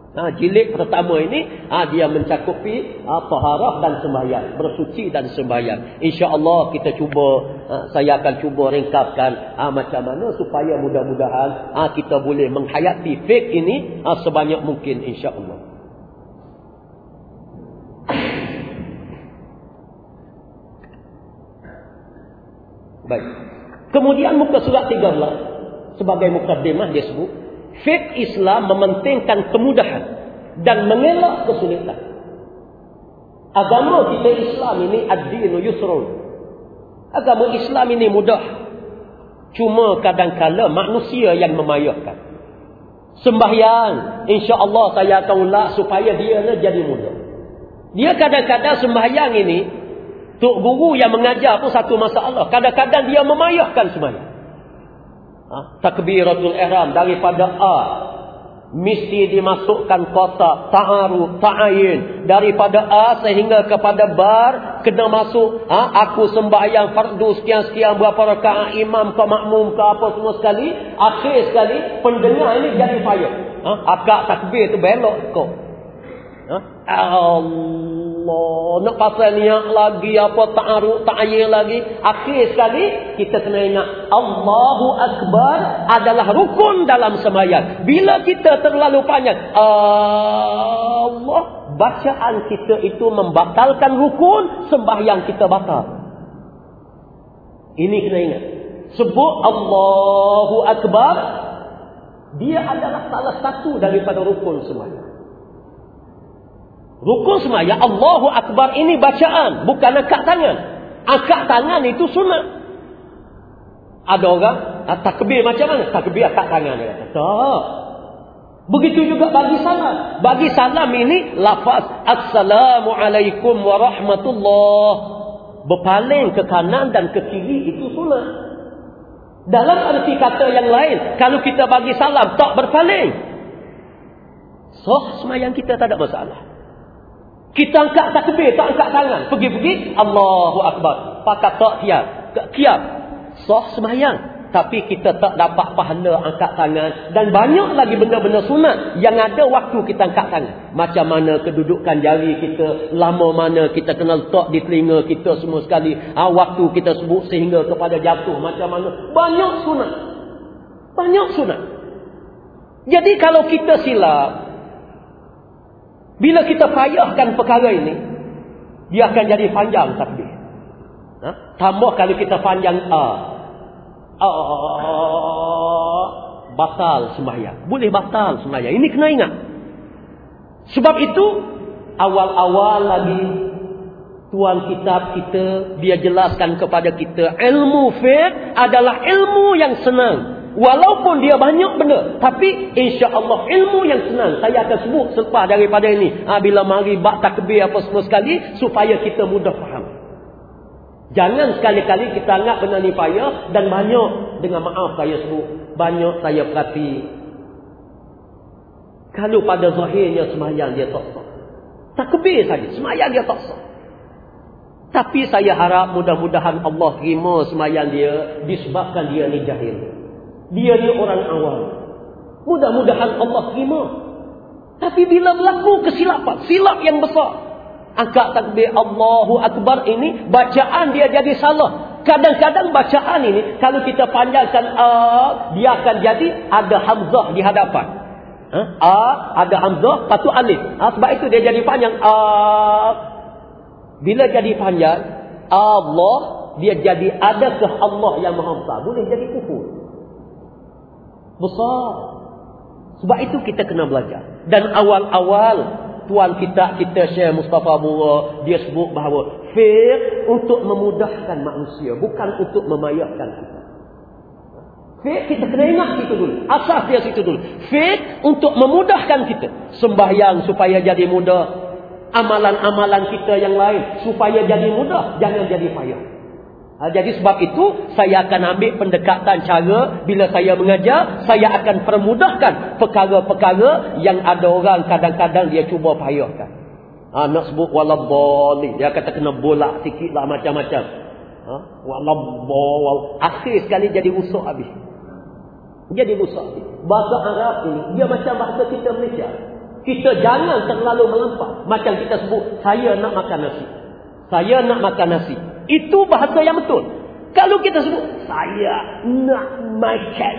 Ha, jilid pertama ini ha, dia mencakupi ha, taharah dan sembahyang, bersuci dan sembahyang. Insya-Allah kita cuba ha, saya akan cuba ringkaskan ha, macam mana supaya mudah-mudahan ha, kita boleh menghayati fiqh ini ha, sebanyak mungkin insya-Allah. Baik. Kemudian muka surat 13 sebagai mukaddimah dia sebut, fiqh Islam mementingkan kemudahan dan mengelak kesulitan. Agama kita Islam ini ad-dinu yusrun. Agama Islam ini mudah. Cuma kadang-kala manusia yang memayahkan. Sembahyang, insya-Allah saya akan ulas supaya dia jadi mudah. Dia kadang-kadang sembahyang ini Tok guru yang mengajar pun satu masalah. Kadang-kadang dia memayahkan semuanya. Ha? Takbiratul ihram daripada A. Mesti dimasukkan kota ta'aruf, ta'ayin. Daripada A sehingga kepada bar. Kena masuk. Ha? Aku sembahyang fardu sekian-sekian berapa rakaat imam ke makmum ke apa semua sekali. Akhir sekali pendengar ini jadi payah. Ha? Akak takbir tu belok kau. Allah. Nak pasal niat lagi apa ta'aruk ta'ayir lagi. Akhir sekali kita kena ingat. Allahu Akbar adalah rukun dalam semayang. Bila kita terlalu panjang. Allah. Bacaan kita itu membatalkan rukun. Sembahyang kita batal. Ini kena ingat. Sebut Allahu Akbar. Dia adalah salah satu daripada rukun semayang. Rukun semaya Allahu Akbar ini bacaan. Bukan akak tangan. Akak tangan itu sunat. Ada orang ah, takbir macam mana? Takbir akak tangan. Dia. Tak. Begitu juga bagi salam. Bagi salam ini lafaz. Assalamualaikum warahmatullah. Berpaling ke kanan dan ke kiri itu sunat. Dalam arti kata yang lain. Kalau kita bagi salam tak berpaling. Soh semayang kita tak ada masalah. Kita angkat takbir, tak angkat tangan. Pergi-pergi, Allahu Akbar. Pakat tak kiam. Kiam. Soh semayang. Tapi kita tak dapat pahala angkat tangan. Dan banyak lagi benda-benda sunat yang ada waktu kita angkat tangan. Macam mana kedudukan jari kita. Lama mana kita kena letak di telinga kita semua sekali. Ha, waktu kita sebut sehingga kepada jatuh. Macam mana. Banyak sunat. Banyak sunat. Jadi kalau kita silap. Bila kita payahkan perkara ini, dia akan jadi panjang takbir. Ha? Tambah kalau kita panjang A. A. Batal sembahyang. Boleh batal sembahyang. Ini kena ingat. Sebab itu, awal-awal lagi, Tuan kitab kita, dia jelaskan kepada kita, ilmu fiqh adalah ilmu yang senang. Walaupun dia banyak benda. Tapi insya Allah ilmu yang senang. Saya akan sebut selepas daripada ini. Ha, bila mari bak takbir apa semua sekali. Supaya kita mudah faham. Jangan sekali-kali kita anggap benda ni payah dan banyak dengan maaf saya sebut. Banyak saya perhati. Kalau pada zahirnya semayang dia tak sah. Takbir saja. Semayang dia tak sah. Tapi saya harap mudah-mudahan Allah terima semayang dia disebabkan dia ni jahil. Dia ni orang awam. Mudah-mudahan Allah terima. Tapi bila berlaku kesilapan, silap yang besar, angkat takbir Allahu Akbar ini bacaan dia jadi salah kadang-kadang bacaan ini kalau kita panjangkan A dia akan jadi ada Hamzah di hadapan ha? A ada Hamzah patu Alif ha? sebab itu dia jadi panjang A bila jadi panjang Allah dia jadi adakah Allah yang maha besar boleh jadi kufur besar sebab itu kita kena belajar dan awal-awal tuan kita kita Syekh Mustafa Bura dia sebut bahawa fiqh untuk memudahkan manusia bukan untuk memayahkan kita. Fiqh kita kena ingat situ dulu. Asas dia situ dulu. Fiqh untuk memudahkan kita. Sembahyang supaya jadi mudah. Amalan-amalan kita yang lain supaya jadi mudah, jangan jadi payah. Ha, jadi sebab itu saya akan ambil pendekatan cara bila saya mengajar saya akan permudahkan perkara-perkara yang ada orang kadang-kadang dia cuba payahkan. Ha, nak sebut walabali dia kata kena bolak sikitlah macam-macam. Ha, walabal akhir sekali jadi usuk habis. Jadi usuk habis. Bahasa Arab ini dia macam bahasa kita Malaysia. Kita jangan terlalu melampau macam kita sebut saya nak makan nasi. Saya nak makan nasi. Itu bahasa yang betul. Kalau kita sebut, saya nak makan.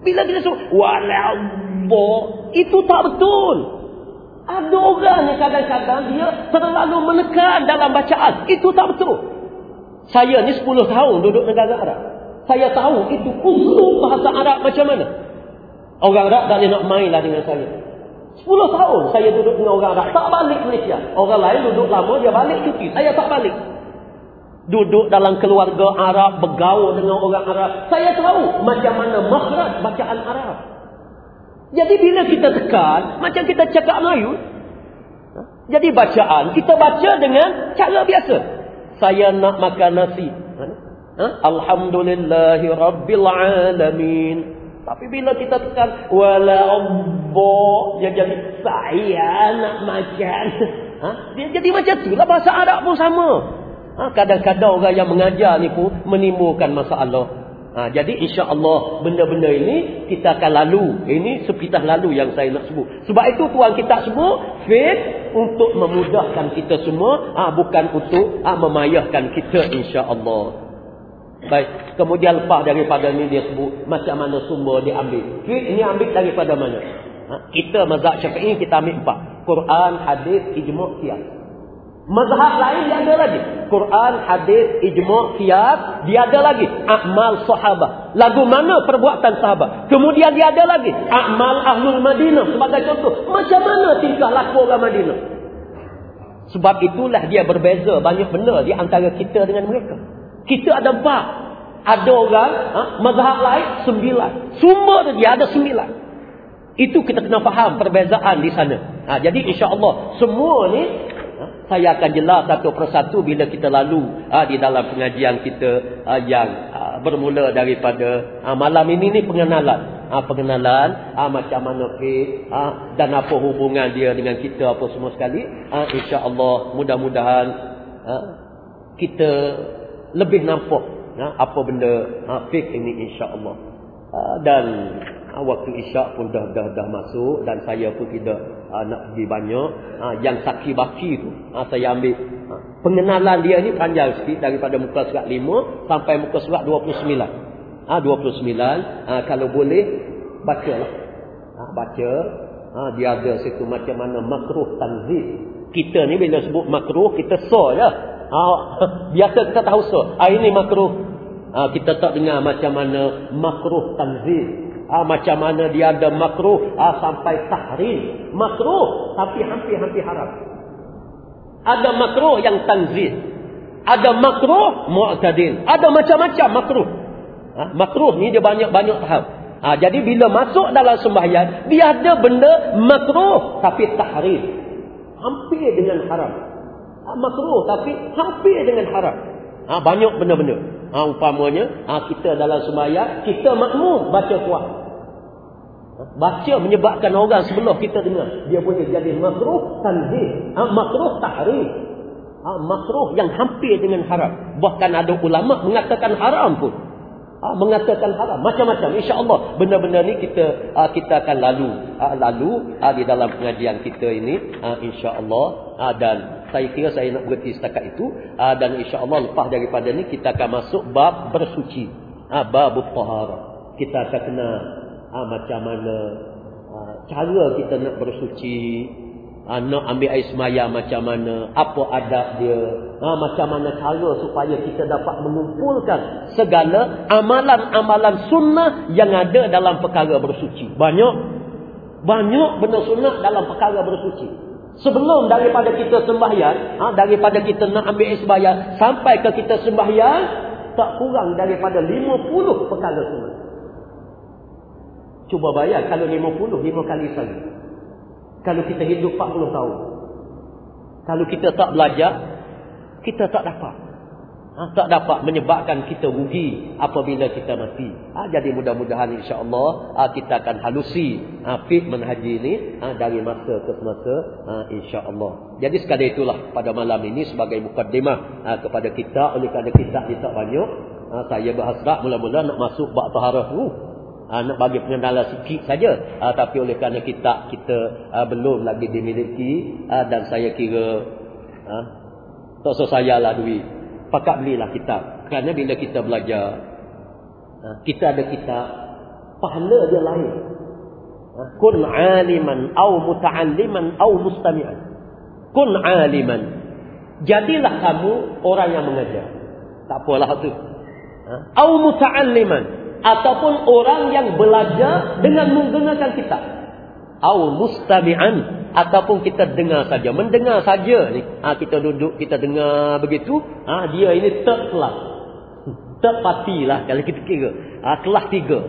Bila kita sebut, walabba, itu tak betul. Ada orang yang kadang-kadang dia terlalu menekan dalam bacaan. Itu tak betul. Saya ni 10 tahun duduk negara Arab. Saya tahu itu usul bahasa Arab macam mana. Orang Arab tak boleh nak main lah dengan saya. Sepuluh tahun saya duduk dengan orang Arab. Tak balik Malaysia. Orang lain duduk lama, dia balik cuti. Saya tak balik. Duduk dalam keluarga Arab, bergaul dengan orang Arab. Saya tahu macam mana makhraj bacaan Arab. Jadi bila kita tekan, macam kita cakap Melayu. Ha? Jadi bacaan, kita baca dengan cara biasa. Saya nak makan nasi. Ha? Ha? Alhamdulillahi Rabbil Alamin. Tapi bila kita tekan wala abba dia jadi saya nak makan. Ha? Dia jadi macam tu lah bahasa Arab pun sama. Ha? Kadang-kadang orang yang mengajar ni pun menimbulkan masalah. Ha? Jadi insya-Allah benda-benda ini kita akan lalu. Ini sepitah lalu yang saya nak sebut. Sebab itu tuan kita sebut faith untuk memudahkan kita semua, ha? bukan untuk ha? memayahkan kita insya-Allah. Baik, kemudian lepas daripada ni dia sebut macam mana sumber dia ambil. Ini ambil daripada mana? Ha? Kita mazhab syafi'i kita ambil empat. Quran, hadis, ijma' qiyas. Mazhab lain dia ada lagi. Quran, hadis, ijma' qiyas, dia ada lagi. Amal sahabat. Lagu mana perbuatan sahabat. Kemudian dia ada lagi. Amal ahlul Madinah sebagai contoh. Macam mana tingkah laku orang Madinah? Sebab itulah dia berbeza banyak benda di antara kita dengan mereka. Kita ada empat. Ada orang, ha, mazhab lain, sembilan. Sumber dia ada sembilan. Itu kita kena faham perbezaan di sana. Ha, jadi insya Allah semua ni ha, saya akan jelas satu persatu bila kita lalu ha, di dalam pengajian kita ha, yang ha, bermula daripada ha, malam ini ni pengenalan. Ha, pengenalan ha, macam mana faith ha, dan apa hubungan dia dengan kita apa semua sekali. Ha, insya Allah mudah-mudahan ha, kita lebih nampak ha, apa benda ha, fake ini insya-Allah. Ha, dan ha, waktu isyak pun dah dah dah masuk dan saya pun tidak ha, nak pergi banyak. Ha, yang saki baki tu ha, saya ambil ha, pengenalan dia ni panjang sikit daripada muka surat 5 sampai muka surat 29. Ha, 29 ha, kalau boleh bacalah. Ha, baca ha, dia ada situ macam mana makruh tanzil. Kita ni bila sebut makruh kita saw je. Ha, biasa kita tahu so. Ini makruh. Ha, kita tak dengar macam mana makruh tanzil. Ha, macam mana dia ada makruh sampai tahrim. Makruh tapi hampir-hampir haram. Ada makruh yang tanzil. Ada makruh mu'tadil. Ada macam-macam makruh. Makruh ni dia banyak-banyak tahap. Ha, jadi bila masuk dalam sembahyang, dia ada benda makruh tapi tahrim. Hampir dengan haram. Ha, makruh tapi hampir dengan haram. Ha, banyak benda-benda. Ha, umpamanya ha, kita dalam sembahyang kita makmum baca kuat. Ha, baca menyebabkan orang sebelah kita dengar. Dia boleh jadi makruh tanzih. Ha, makruh tahrim. Ha, makruh yang hampir dengan haram. Bahkan ada ulama mengatakan haram pun ha, mengatakan haram macam-macam insya-Allah benda-benda ni kita ha, kita akan lalu ha, lalu ha, di dalam pengajian kita ini ha, insya-Allah ha, dan saya kira saya nak berhenti setakat itu ha, dan insya-Allah lepas daripada ni kita akan masuk bab bersuci ha, bab taharah kita akan kenal ha, macam mana ha, cara kita nak bersuci ha, nak ambil air semaya macam mana, apa adab dia, ha, macam mana cara supaya kita dapat mengumpulkan segala amalan-amalan sunnah yang ada dalam perkara bersuci. Banyak, banyak benda sunnah dalam perkara bersuci. Sebelum daripada kita sembahyang, ha, daripada kita nak ambil semaya, sampai ke kita sembahyang, tak kurang daripada 50 perkara sunnah. Cuba bayar kalau 50, 5 kali sehari kalau kita hidup 40 tahun. Kalau kita tak belajar, kita tak dapat. Ha, tak dapat menyebabkan kita rugi apabila kita mati. Ha, jadi mudah-mudahan insya-Allah ha, kita akan halusi ha, fit menhaji ini ha, dari masa ke masa ha, insya-Allah. Jadi sekadar itulah pada malam ini sebagai mukadimah ha, kepada kita oleh kerana kita tak banyak ha, saya berhasrat mula-mula nak masuk bab taharah dulu ha, nak bagi pengenalan sikit saja ha, tapi oleh kerana kita kita ha, belum lagi dimiliki ha, dan saya kira ha, tak usah saya lah duit pakat belilah kitab. Kerana bila kita belajar ha, kita ada kitab pahala dia lain ha, kun aliman au muta'alliman au mustami'an. Kun aliman. Jadilah kamu orang yang mengajar. Tak apalah tu. Ha, au muta'alliman. Ataupun orang yang belajar dengan menggunakan kitab. Au mustami'an ataupun kita dengar saja. Mendengar saja ni. Ha, kita duduk kita dengar begitu ha, dia ini third class third party lah kalau kita kira. Ha, kelas tiga.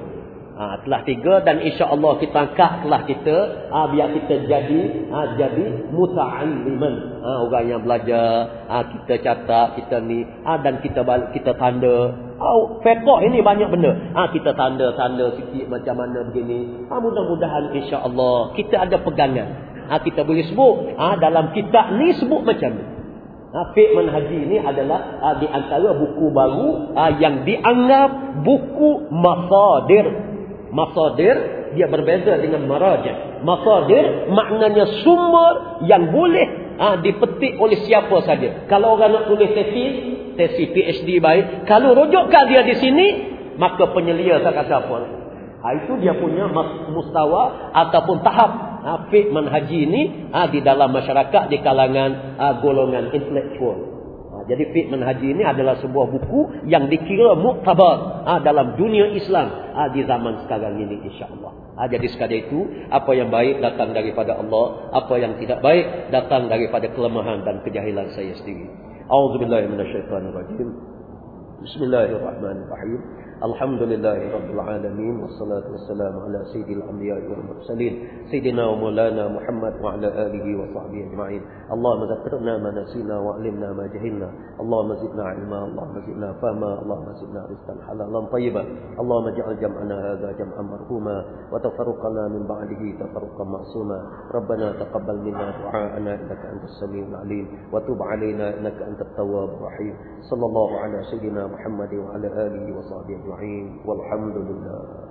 Ha, kelas tiga dan insya-Allah kita angkat kelas kita ha, biar kita jadi ha, jadi muta'alliman. Ha, orang yang belajar ha, kita catat kita ni ha, dan kita balik kita tanda. Oh, fiqh ini banyak benda. Ha, kita tanda-tanda sikit macam mana begini. Ha, mudah-mudahan insya-Allah kita ada pegangan. Ha, kita boleh sebut. Ha, dalam kitab ni sebut macam ni. Ha, fiqh manhaji ini adalah ha, di antara buku baru ha, yang dianggap buku masadir. Masadir dia berbeza dengan maraja. Masadir maknanya sumber yang boleh ha, dipetik oleh siapa saja. Kalau orang nak tulis tesis, tesis PhD baik. Kalau rujukkan dia di sini, maka penyelia tak kata apa. Ha, itu dia punya mustawa ataupun tahap ha, fiqh manhaji ini ha, di dalam masyarakat di kalangan ha, golongan intelektual. Ha, jadi fiqh manhaji ini adalah sebuah buku yang dikira muktabar ha, dalam dunia Islam ha, di zaman sekarang ini insyaAllah. Ha, jadi sekadar itu, apa yang baik datang daripada Allah, apa yang tidak baik datang daripada kelemahan dan kejahilan saya sendiri. A'udzubillahimmanasyaitanirrahim. Bismillahirrahmanirrahim. Bismillahirrahmanirrahim. الحمد لله رب العالمين والصلاة والسلام على سيد الأنبياء والمرسلين سيدنا ومولانا محمد وعلى آله وصحبه أجمعين اللهم ذكرنا ما نسينا وعلمنا ما جهلنا اللهم زدنا علما اللهم زدنا فهما اللهم زدنا رزقا حلالا طيبا اللهم اجعل جمعنا هذا جمعا مرحوما وتفرقنا من بعده تفرقا معصوما ربنا تقبل منا دعاءنا إنك أنت السميع العليم وتب علينا إنك أنت التواب الرحيم صلى الله على سيدنا محمد وعلى آله وصحبه أجمعين والحمد لله.